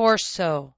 torso.